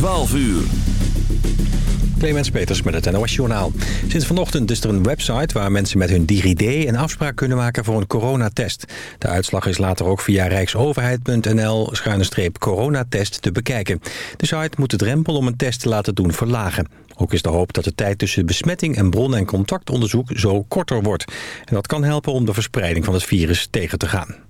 12 uur. Clemens Peters met het NOS Journaal. Sinds vanochtend is er een website waar mensen met hun DigiD een afspraak kunnen maken voor een coronatest. De uitslag is later ook via rijksoverheid.nl-coronatest te bekijken. De site moet de drempel om een test te laten doen verlagen. Ook is de hoop dat de tijd tussen besmetting en bron- en contactonderzoek zo korter wordt. En dat kan helpen om de verspreiding van het virus tegen te gaan.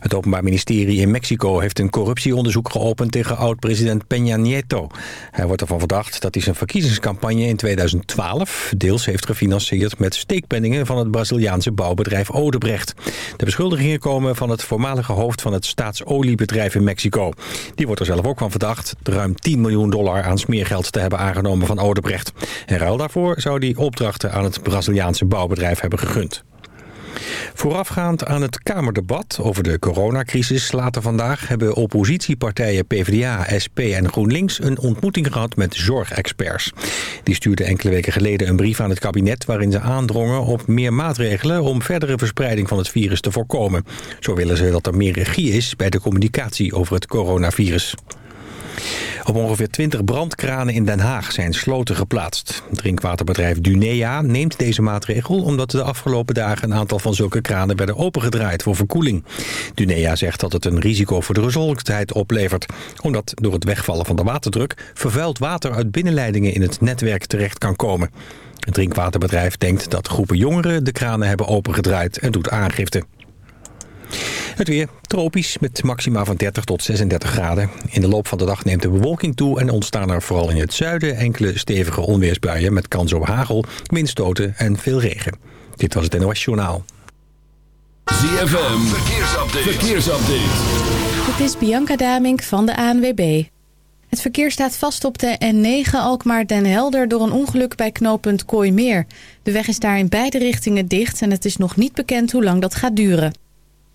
Het Openbaar Ministerie in Mexico heeft een corruptieonderzoek geopend tegen oud-president Peña Nieto. Hij wordt ervan verdacht dat hij zijn verkiezingscampagne in 2012 deels heeft gefinancierd met steekpenningen van het Braziliaanse bouwbedrijf Odebrecht. De beschuldigingen komen van het voormalige hoofd van het staatsoliebedrijf in Mexico. Die wordt er zelf ook van verdacht ruim 10 miljoen dollar aan smeergeld te hebben aangenomen van Odebrecht. En ruil daarvoor zou hij opdrachten aan het Braziliaanse bouwbedrijf hebben gegund. Voorafgaand aan het Kamerdebat over de coronacrisis later vandaag... hebben oppositiepartijen PvdA, SP en GroenLinks een ontmoeting gehad met zorgexperts. Die stuurden enkele weken geleden een brief aan het kabinet... waarin ze aandrongen op meer maatregelen om verdere verspreiding van het virus te voorkomen. Zo willen ze dat er meer regie is bij de communicatie over het coronavirus. Op ongeveer 20 brandkranen in Den Haag zijn sloten geplaatst. Drinkwaterbedrijf Dunea neemt deze maatregel... omdat de afgelopen dagen een aantal van zulke kranen werden opengedraaid voor verkoeling. Dunea zegt dat het een risico voor de gezondheid oplevert... omdat door het wegvallen van de waterdruk... vervuild water uit binnenleidingen in het netwerk terecht kan komen. Het drinkwaterbedrijf denkt dat groepen jongeren de kranen hebben opengedraaid en doet aangifte. Het weer tropisch met maxima van 30 tot 36 graden. In de loop van de dag neemt de bewolking toe en ontstaan er vooral in het zuiden enkele stevige onweersbuien met kans op hagel, windstoten en veel regen. Dit was het NOS Journaal. ZFM, verkeersupdate. verkeersupdate. Het is Bianca Damink van de ANWB. Het verkeer staat vast op de N9 Alkmaar-Den Helder door een ongeluk bij knooppunt Kooimeer. De weg is daar in beide richtingen dicht en het is nog niet bekend hoe lang dat gaat duren.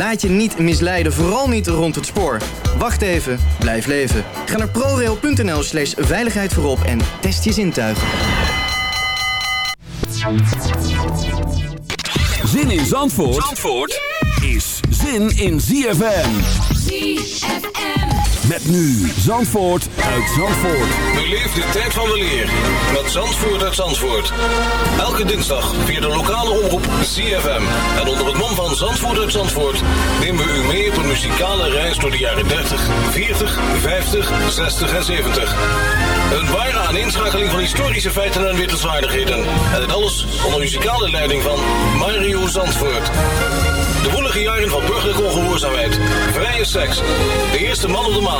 Laat je niet misleiden, vooral niet rond het spoor. Wacht even, blijf leven. Ga naar prorail.nl slash veiligheid voorop en test je zintuigen. Zin in Zandvoort, Zandvoort is zin in ZFM. ZFM. Met nu Zandvoort uit Zandvoort. Beleef de tijd van de leer met Zandvoort uit Zandvoort. Elke dinsdag via de lokale omroep CFM. En onder het mom van Zandvoort uit Zandvoort nemen we u mee op een muzikale reis door de jaren 30, 40, 50, 60 en 70. Een ware aaninschakeling van historische feiten en wittelswaardigheden. En dit alles onder muzikale leiding van Mario Zandvoort. De woelige jaren van burgerlijke ongehoorzaamheid, vrije seks, de eerste man op de maan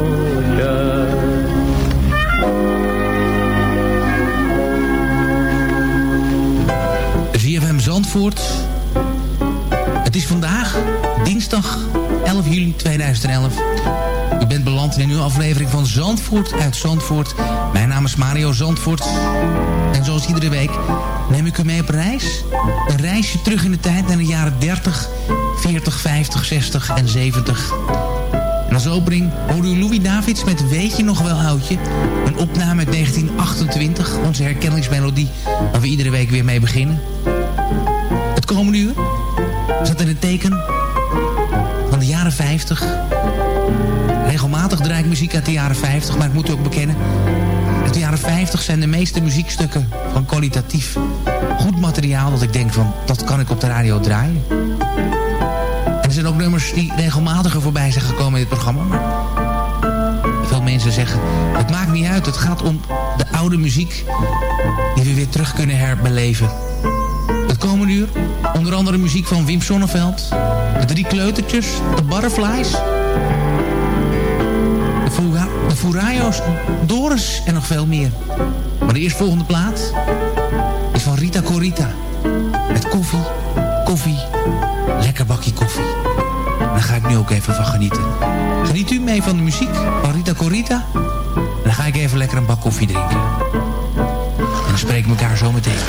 Zandvoort. Het is vandaag, dinsdag 11 juli 2011. U bent beland in een nieuwe aflevering van Zandvoort uit Zandvoort. Mijn naam is Mario Zandvoort. En zoals iedere week neem ik u mee op reis. Een reisje terug in de tijd naar de jaren 30, 40, 50, 60 en 70. En als opening hoorde u Louis Davids met Weet je nog wel oudje? Een opname uit 1928, onze herkenningsmelodie... waar we iedere week weer mee beginnen. Komende uur zat in het teken van de jaren 50. Regelmatig draai ik muziek uit de jaren 50, maar ik moet u ook bekennen... uit de jaren 50 zijn de meeste muziekstukken van kwalitatief goed materiaal... dat ik denk van, dat kan ik op de radio draaien. En er zijn ook nummers die regelmatiger voorbij zijn gekomen in dit programma. Veel mensen zeggen, het maakt niet uit. Het gaat om de oude muziek die we weer terug kunnen herbeleven. Onder andere muziek van Wim Sonneveld. De Drie Kleutertjes, de Butterflies. De, Fura de Furayos, Doris en nog veel meer. Maar de eerstvolgende plaat is van Rita Corita. Met koffie, koffie, lekker bakje koffie. Daar ga ik nu ook even van genieten. Geniet u mee van de muziek van Rita Corita? Dan ga ik even lekker een bak koffie drinken. En dan spreken we elkaar zo meteen.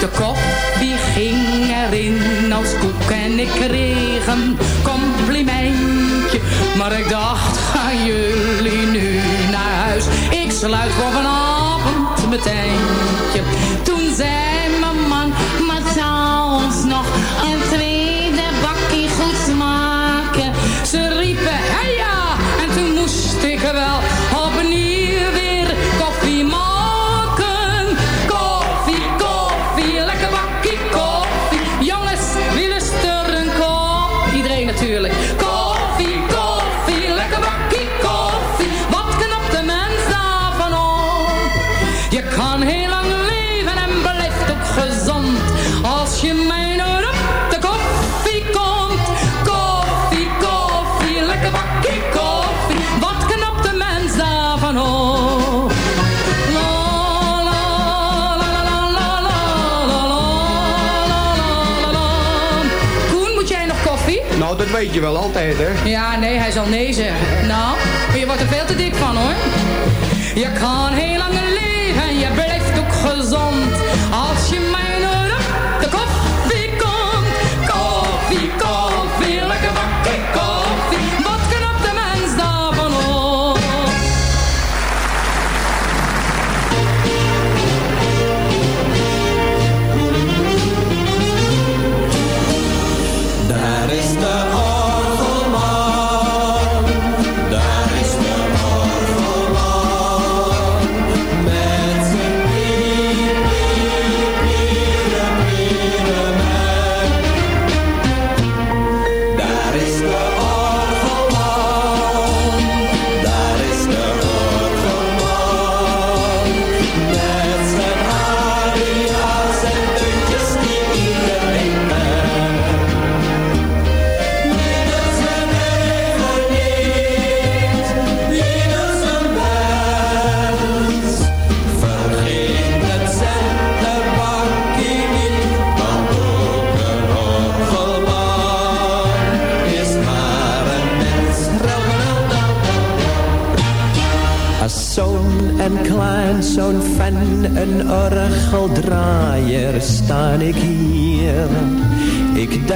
De kop die ging erin als koek en ik kreeg een complimentje. Maar ik dacht, gaan jullie nu naar huis? Ik sluit voor vanavond mijn tentje. Toen zei mijn man, maar zelfs nog weet je wel altijd, hè? Ja, nee, hij zal nee zeggen. Nou, je wordt er veel te dik van, hoor. Je kan Ik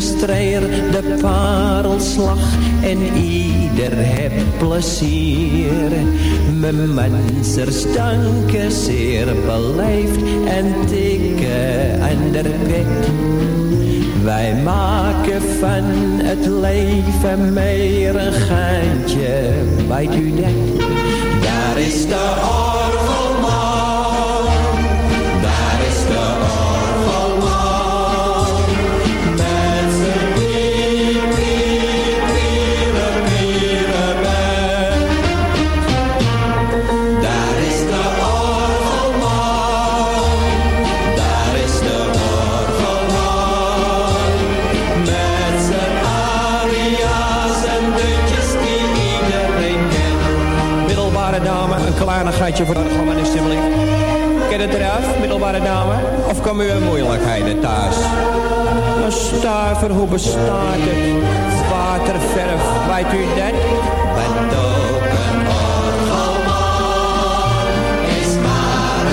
strijder de parelslag en ieder heb plezier. Mijn mensers danken zeer beleefd en tikken aan de pet. Wij maken van het leven meer een geintje bij u. Daar is de gaatje voor de gewone Stimmeling. Ken het eraf, middelbare dame? Of komen u in moeilijkheden thuis? Een stuiver, hoe bestaat het? Waterverf, weet u dat? Is maar.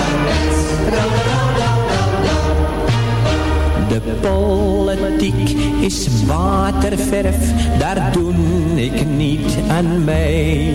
De politiek is waterverf, daar doen ik niet aan mee.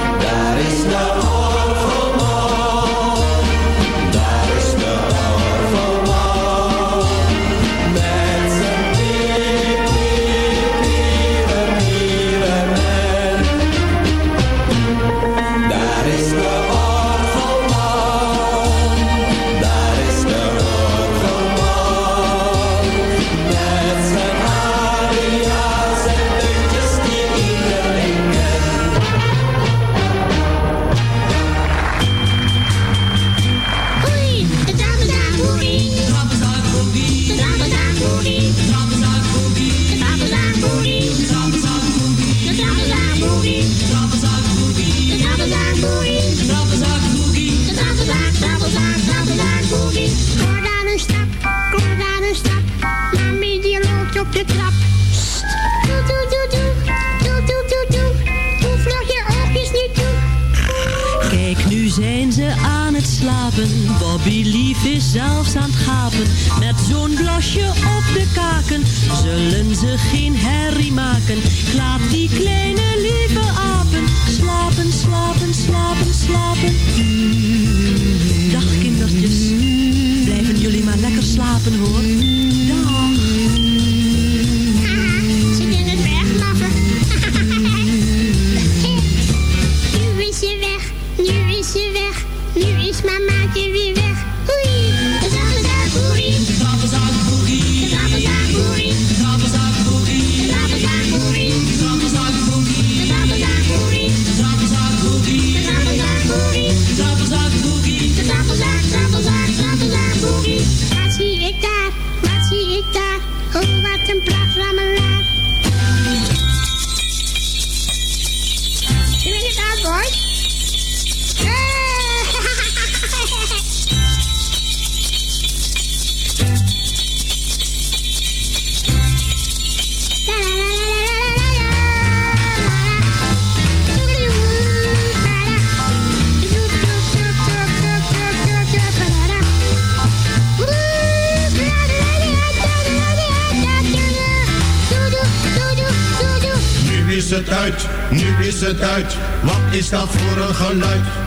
is zelfs aan het gapen. Met zo'n blosje op de kaken zullen ze geen herrie maken. Klaat die nu is het uit. Wat is dat voor een geluid?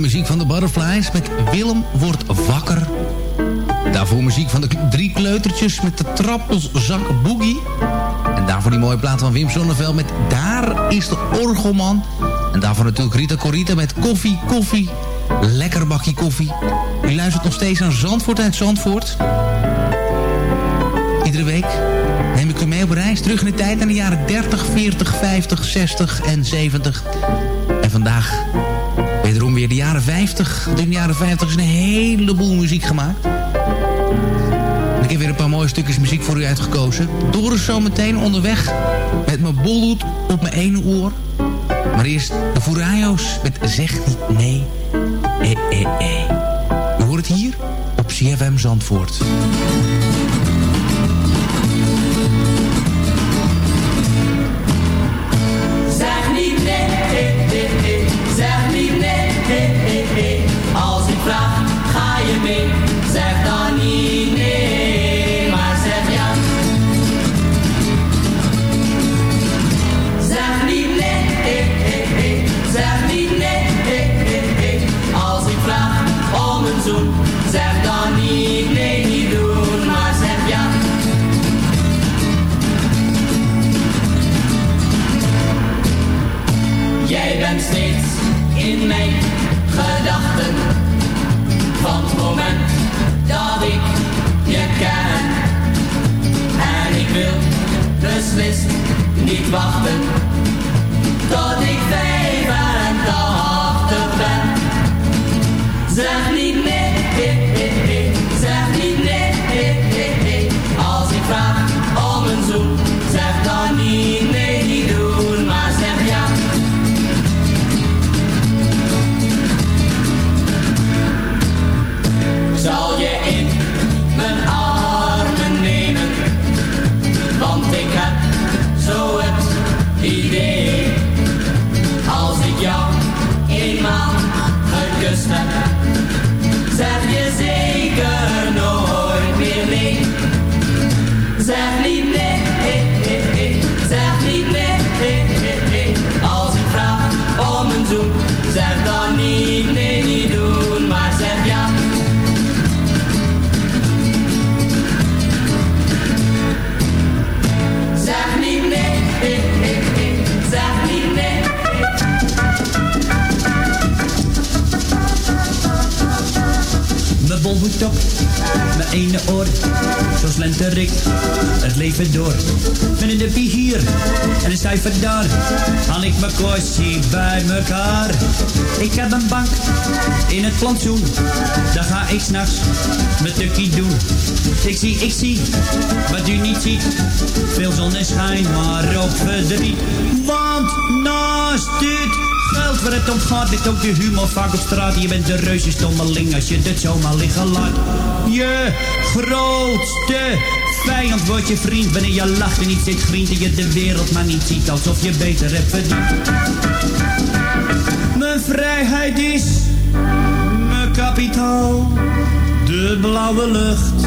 Muziek van de Butterflies met Willem wordt wakker. Daarvoor muziek van de drie kleutertjes met de trappelzak Boogie. En daarvoor die mooie plaat van Wim Sonneveld met Daar is de Orgelman. En daarvoor natuurlijk Rita Corita met Koffie, Koffie. Lekker bakje koffie. U luistert nog steeds aan Zandvoort uit Zandvoort. Iedere week neem ik u mee op reis terug in de tijd... naar de jaren 30, 40, 50, 60 en 70. En vandaag weer de jaren 50. In de jaren 50 is een heleboel muziek gemaakt. Ik heb weer een paar mooie stukjes muziek voor u uitgekozen. Doris zometeen onderweg met mijn bolhoed op mijn ene oor. Maar eerst de Furayos met Zeg niet nee, eh eh eh. U hoort het hier op CFM Zandvoort. Zie, ik zie, wat u niet ziet, veel zonneschijn, maar ook verdriet. Want naast dit geld waar het om gaat, ligt ook de humor vaak op straat. Je bent een reuze stommeling als je dit zomaar liggen laat. Je grootste vijand wordt je vriend wanneer je lacht en niet zit vriend en je de wereld maar niet ziet alsof je beter hebt verdiend. Mijn vrijheid is mijn kapitaal. De blauwe lucht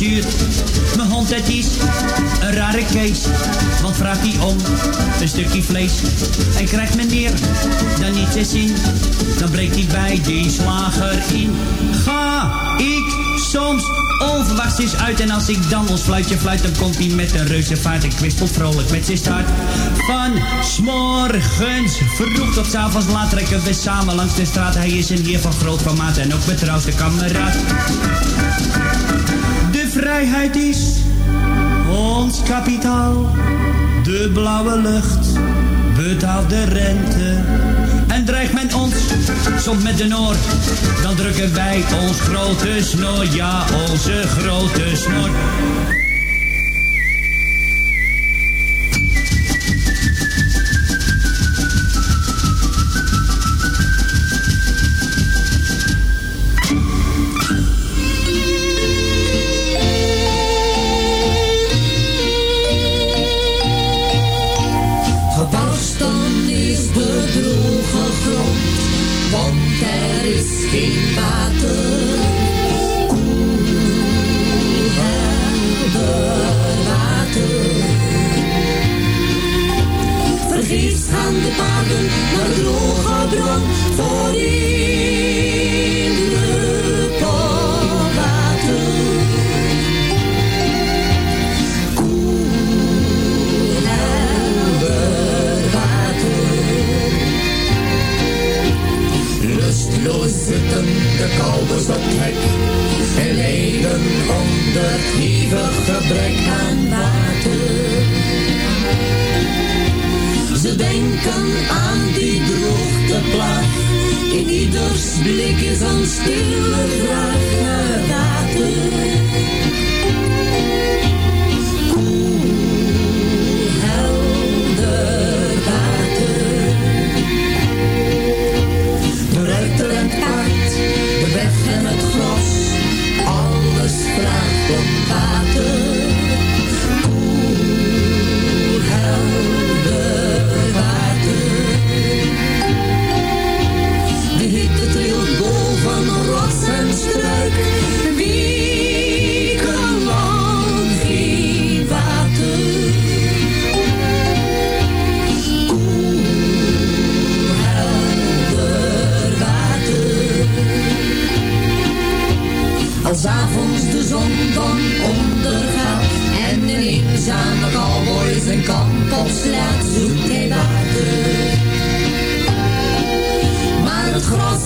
Mijn hond het is een rare kees, want vraagt hij om een stukje vlees. En krijgt meneer dan niet te zien, dan breekt hij bij die slager in. Ga ik soms onverwachts is uit. En als ik dan ons fluitje fluit, dan komt hij met een reuze vaart en kwispelt vrolijk met zijn start. Van s'morgens vroeg tot avonds laat trekken we samen langs de straat. Hij is een heer van groot formaat en ook betrouwde kameraad. Vrijheid is ons kapitaal. De blauwe lucht betaalt de rente. En dreigt men ons soms met de noord, dan drukken wij ons grote snor, ja onze grote snor.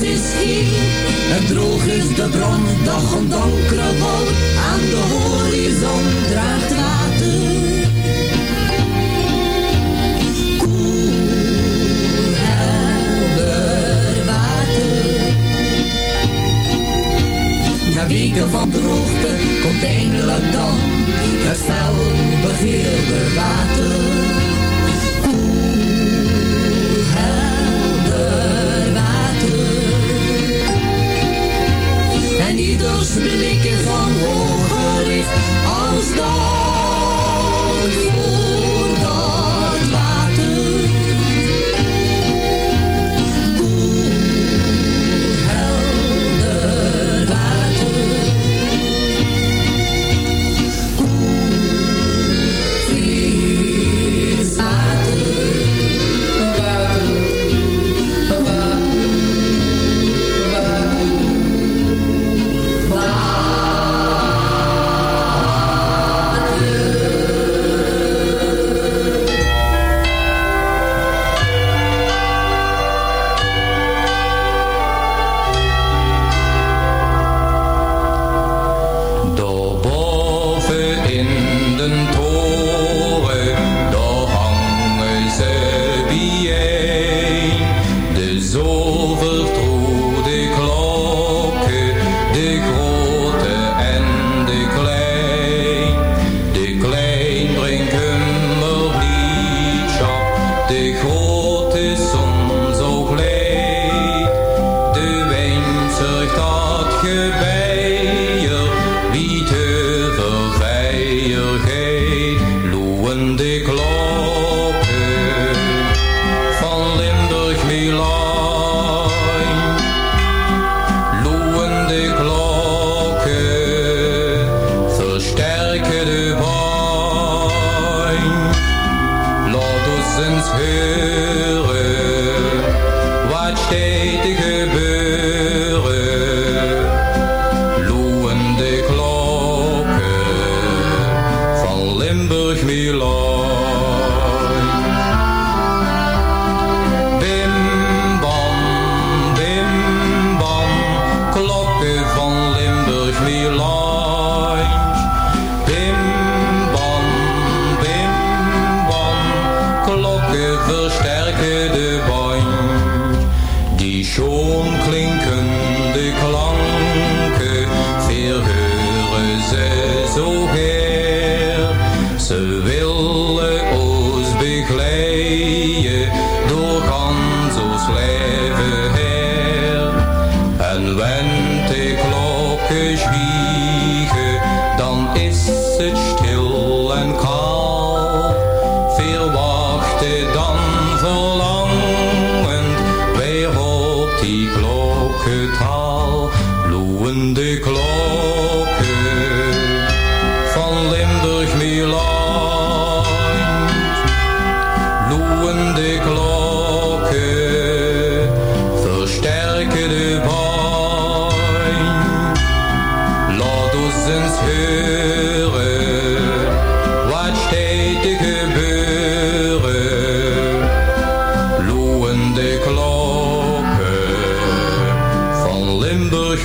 En droog is de bron, doch een donkere wolk aan de horizon draagt water. Koel, helder water. Na weken van droogte komt eindelijk dan het fel begeerde water. Ieders blik is van hoog gericht als dan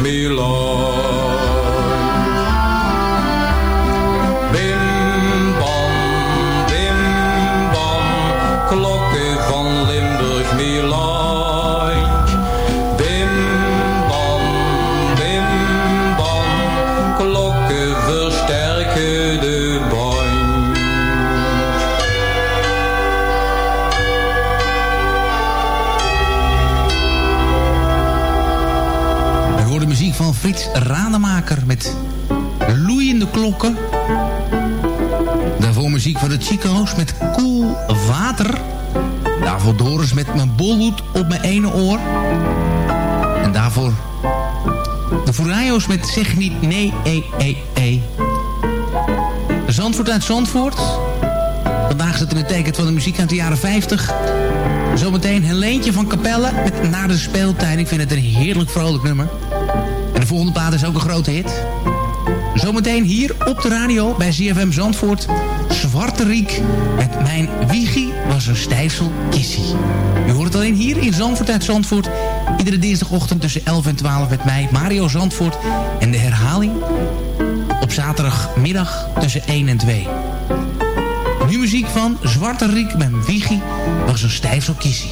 me, Lord. Met zeg niet nee, e, e, e. Zandvoort uit Zandvoort. Vandaag zit in het teken van de muziek uit de jaren 50. Zometeen Helentje van Capelle met Na de speeltijd. Ik vind het een heerlijk vrolijk nummer. En de volgende plaat is ook een grote hit. Zometeen hier op de radio bij ZFM Zandvoort. Zwarte Riek met Mijn Wiegie was een stijfsel kissie. U hoort het alleen hier in Zandvoort uit Zandvoort. Iedere dinsdagochtend tussen 11 en 12 met mij, Mario Zandvoort. En de herhaling op zaterdagmiddag tussen 1 en 2. Nu muziek van Zwarte Riek met Wiegie was een stijfsel kissie.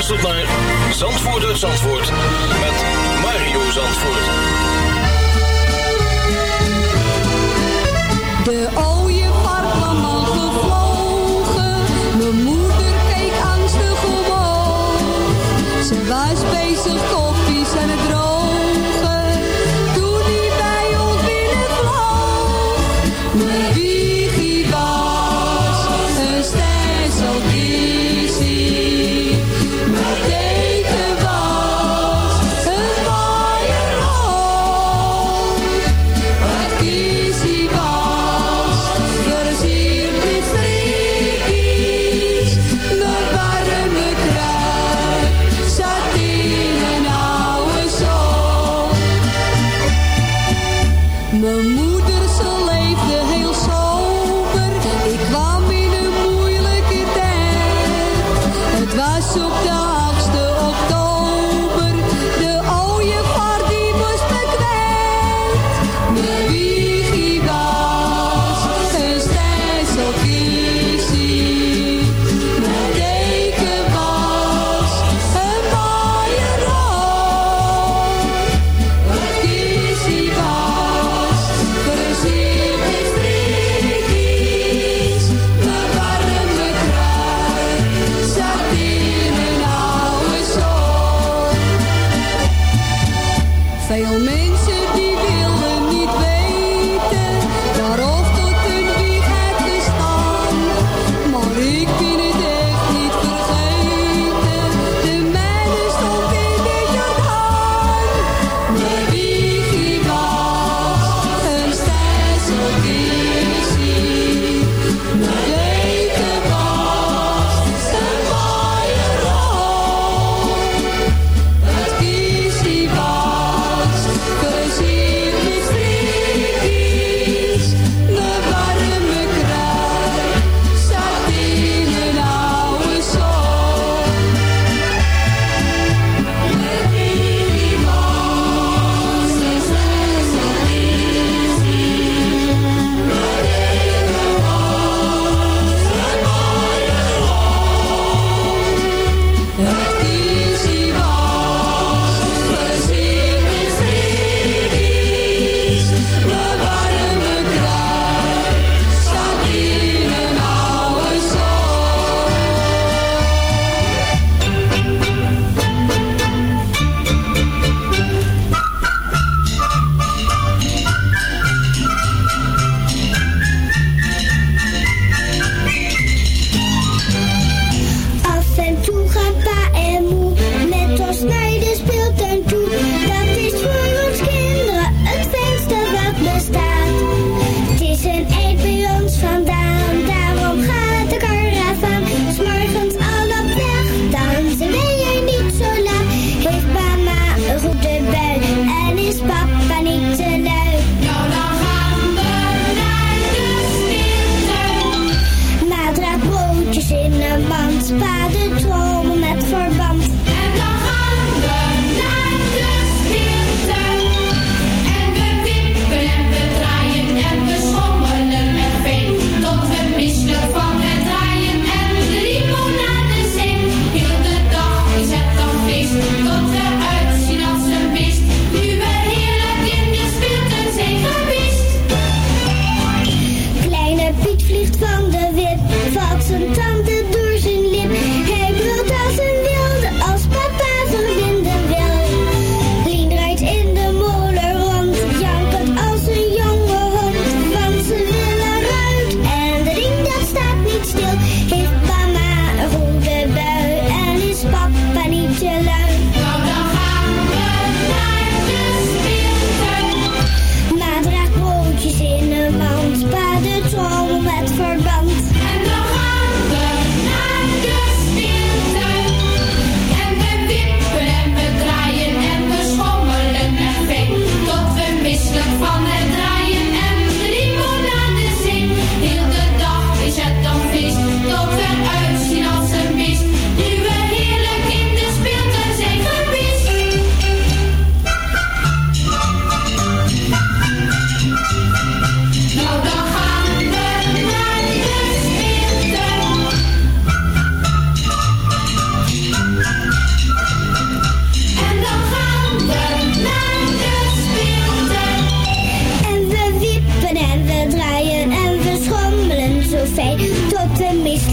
Luistert naar Zandvoort uit Zandvoort met Mario Zandvoort. De ooievaar kwam al gevlogen. Mijn moeder keek angstig omhoog. Ze was bezig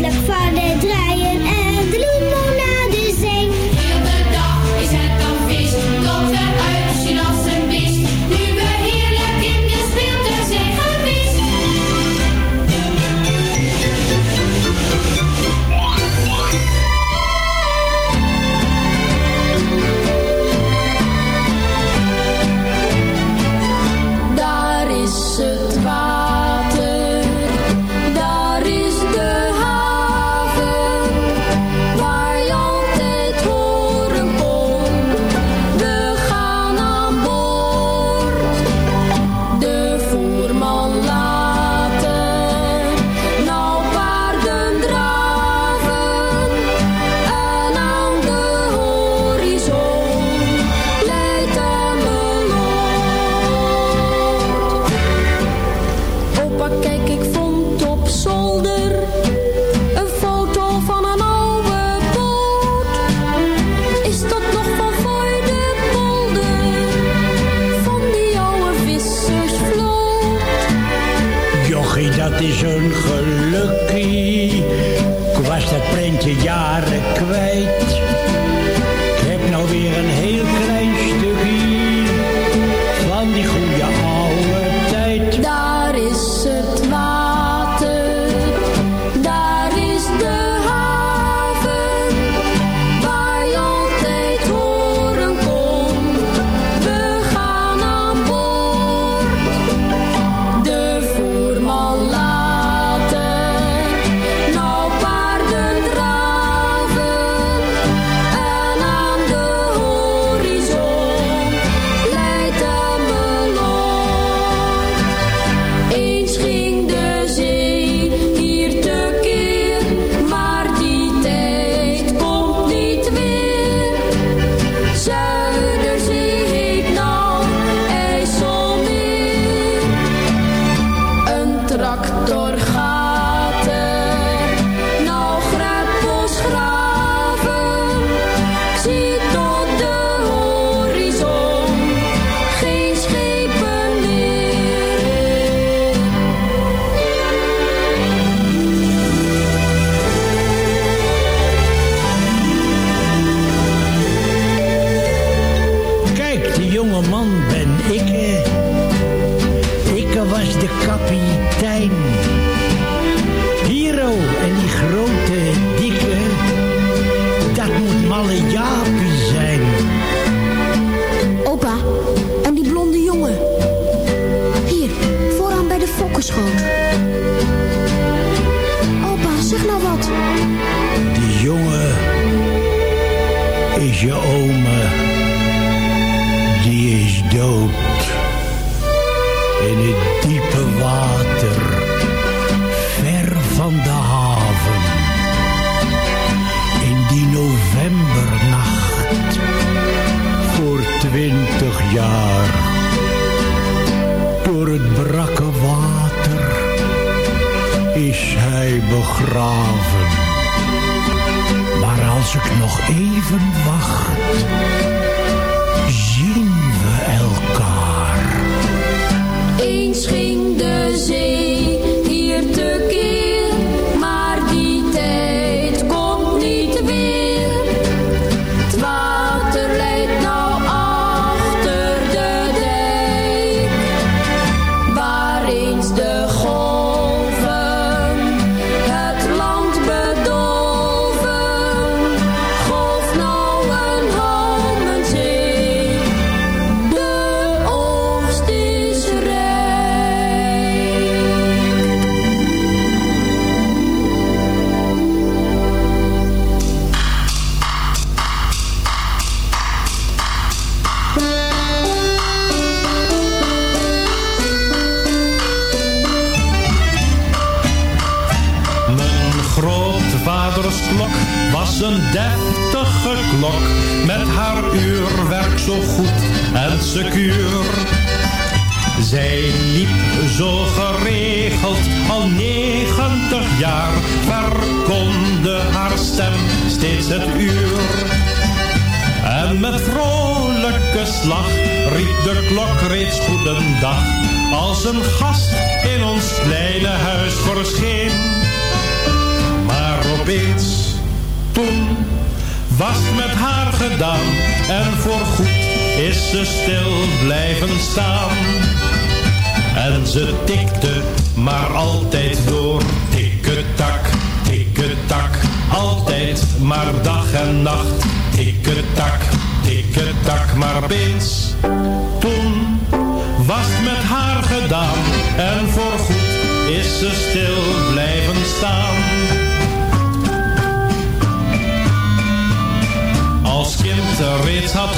the fun.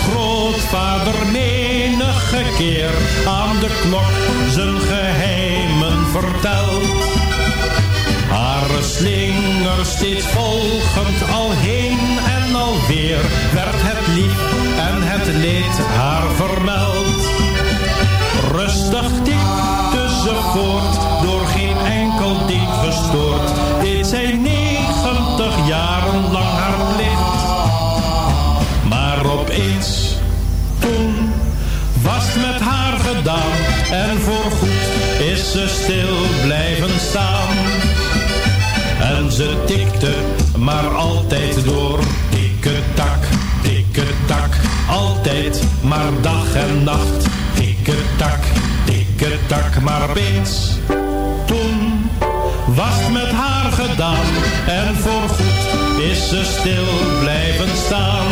grootvader menige keer aan de klok zijn geheimen vertelt. Haar slinger steeds volgend al heen en alweer werd het lief en het leed haar vermeld. Rustig tikte ze voort, door geen enkel ding gestoord En En voorgoed is ze stil blijven staan. En ze tikte maar altijd door. Tikke tak, tikke tak. Altijd maar dag en nacht. Tikke tak, tikke tak. Maar opeens toen was met haar gedaan. En voor goed is ze stil blijven staan.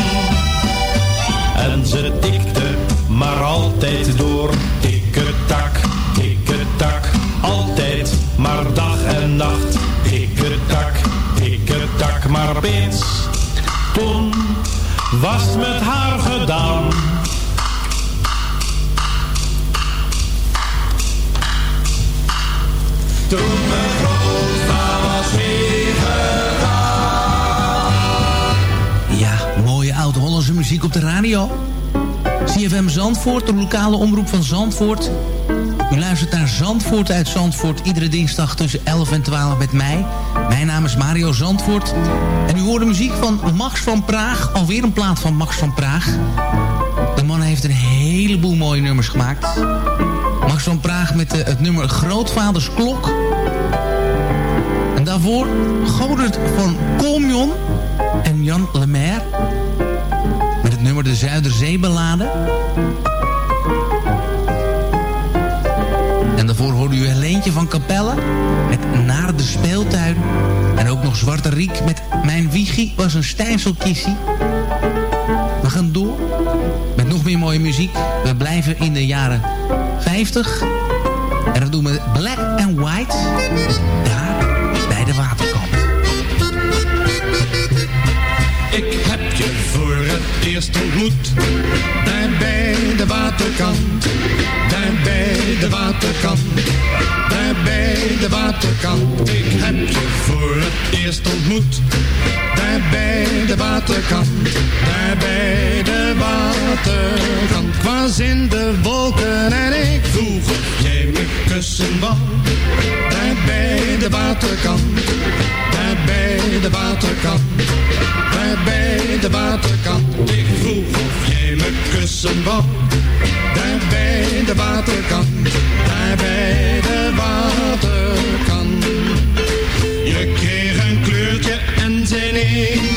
En ze tikte maar altijd door. Tikketak, tikketak, altijd maar dag en nacht. Tikketak, tikketak, maar opeens, toen was met haar gedaan. Toen mijn grootvader was Ja, mooie oud-Hollandse muziek op de radio. CFM Zandvoort, de lokale omroep van Zandvoort. U luistert naar Zandvoort uit Zandvoort. Iedere dinsdag tussen 11 en 12 met mij. Mijn naam is Mario Zandvoort. En u hoort de muziek van Max van Praag. Alweer een plaat van Max van Praag. De man heeft een heleboel mooie nummers gemaakt. Max van Praag met eh, het nummer Grootvaders Klok. En daarvoor Godert van Colmion en Jan Lemaire. Zuiderzeeballade. En daarvoor hoorde u Helentje van Capelle met Naar de Speeltuin. En ook nog Zwarte Riek met Mijn Wiegie was een stijfselkissie. We gaan door met nog meer mooie muziek. We blijven in de jaren 50. En dat doen we Black and White. Eerst ontmoet. Daar bij de waterkant. Daar bij de waterkant. Daar bij de waterkant. Ik heb je voor het eerst ontmoet. Daar bij de waterkant. Daar bij de waterkant. Ik was in de wolken en ik vroeg of jij me kussen wou. Daar bij de waterkant. Daar bij de waterkant. Daar bij de waterkant. Ik vroeg of jij me kussen wou. Daar bij de waterkant. Daar bij de waterkant. Je kreeg een kleurtje en zei nee.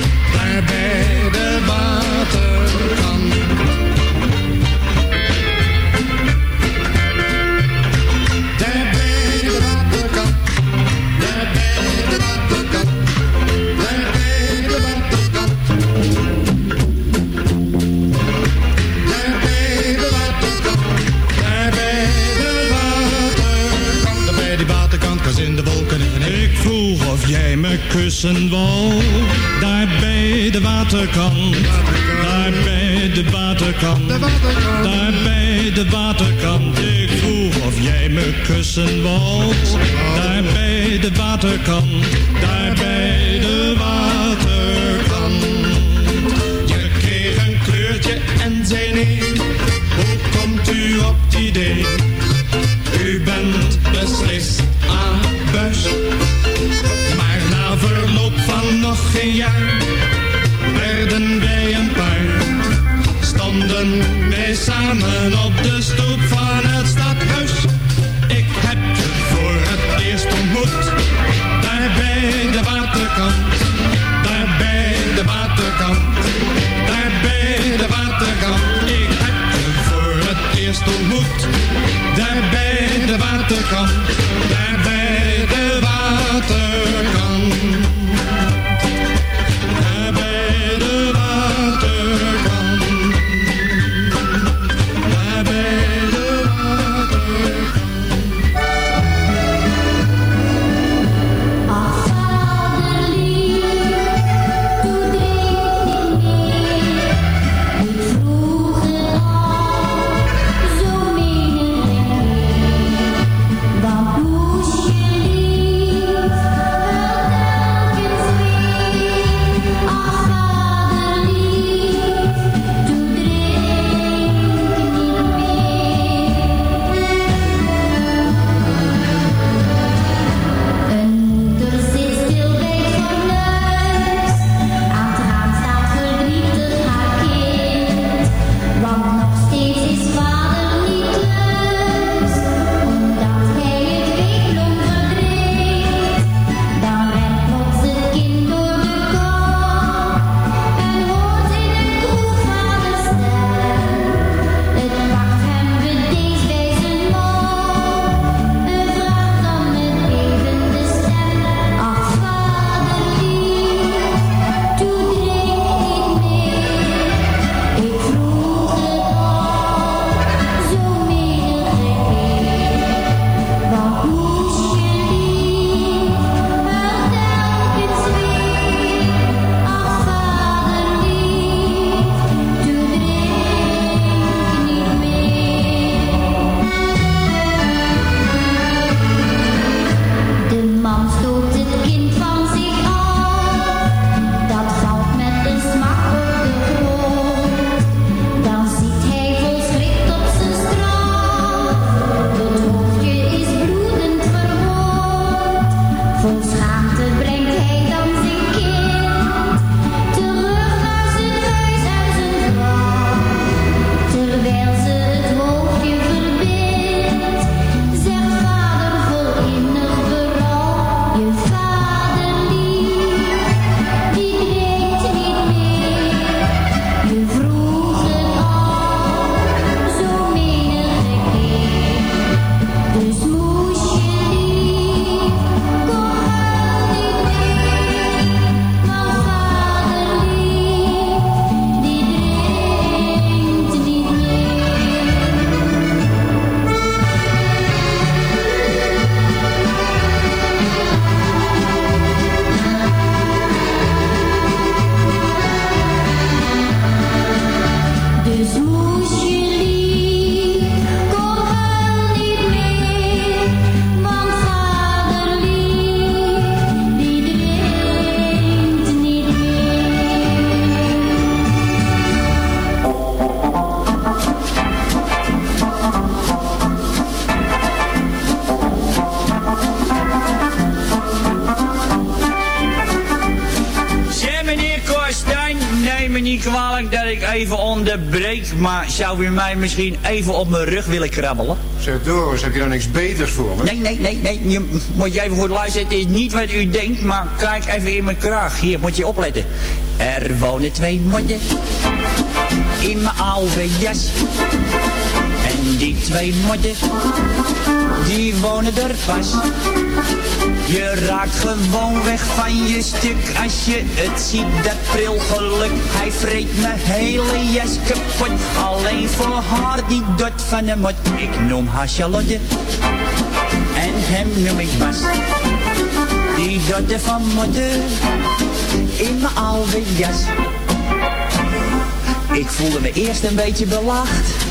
De zou u mij misschien even op mijn rug willen krabbelen? Zeg Doris, heb je dan niks beters voor me? Nee, nee, nee, nee. Je, moet je even goed luisteren. Het is niet wat u denkt, maar kijk even in mijn kraag. Hier, moet je opletten. Er wonen twee modden in mijn oude jas. Die twee modden, die wonen er pas. Je raakt gewoon weg van je stuk als je het ziet, dat prilgeluk. Hij vreet mijn hele jas kapot, alleen voor haar die dot van de mot. Ik noem haar Charlotte en hem noem ik Bas. Die dotte van moeder in mijn oude jas. Ik voelde me eerst een beetje belacht.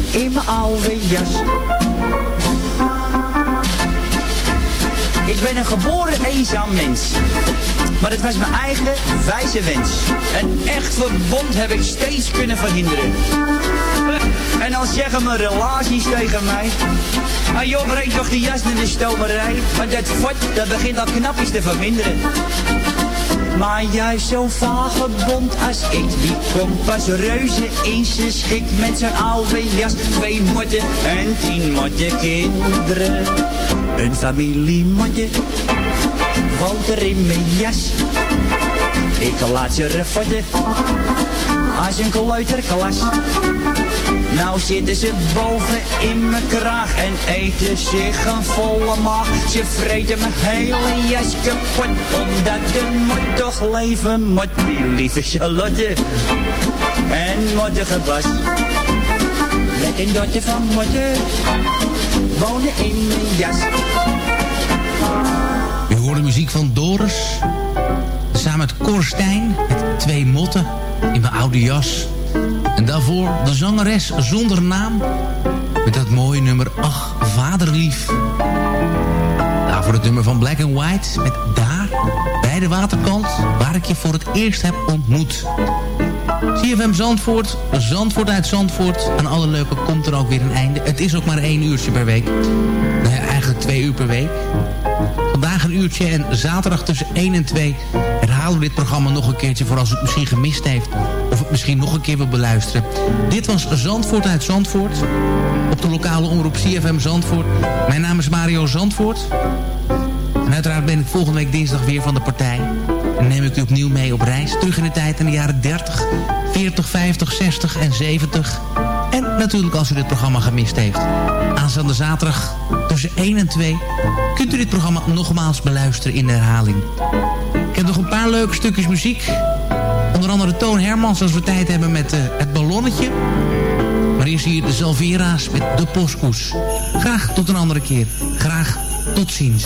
in mijn oude jas. Ik ben een geboren eenzaam mens. Maar het was mijn eigen wijze wens. Een echt verbond heb ik steeds kunnen verhinderen. En al zeggen mijn relaties tegen mij. Ah joh, breng toch die jas naar de stomerij. Maar dat fort, dat begint al knapjes te verminderen. Maar juist zo'n vagebond als ik, die komt pas reuze in zijn schik met zijn oude jas. Twee motten en tien motten kinderen. Een familiemotje woont er in mijn jas. Ik laat ze refotten als een kleuterklas. Nou zitten ze boven in mijn kraag en eten zich een volle maag. Ze vreten mijn hele jas kapot, omdat de moet toch leven moet. Die lieve Charlotte en mottige Bas. Met een dotje van motten wonen in mijn jas. U hoort muziek van Doris. Samen met Korstijn, met twee motten in mijn oude jas. En daarvoor de zangeres zonder naam. Met dat mooie nummer Ach, vaderlief. Daarvoor het nummer van Black and White met Daar, bij de waterkant, waar ik je voor het eerst heb ontmoet. CFM Zandvoort, Zandvoort uit Zandvoort. Aan alle leuke komt er ook weer een einde. Het is ook maar één uurtje per week. Ja, eigenlijk twee uur per week. Vandaag een uurtje en zaterdag tussen 1 en 2 herhalen we dit programma nog een keertje... voor als u het misschien gemist heeft of misschien nog een keer wil beluisteren. Dit was Zandvoort uit Zandvoort. Op de lokale omroep CFM Zandvoort. Mijn naam is Mario Zandvoort. En uiteraard ben ik volgende week dinsdag weer van de partij. En neem ik u opnieuw mee op reis. Terug in de tijd in de jaren 30, 40, 50, 60 en 70. En natuurlijk als u dit programma gemist heeft. Aanstaande zaterdag tussen 1 en 2 kunt u dit programma nogmaals beluisteren in de herhaling. Ik heb nog een paar leuke stukjes muziek. Onder andere Toon Hermans als we tijd hebben met uh, het ballonnetje. Maar eerst hier de Salvera's met de Poskoes. Graag tot een andere keer. Graag tot ziens.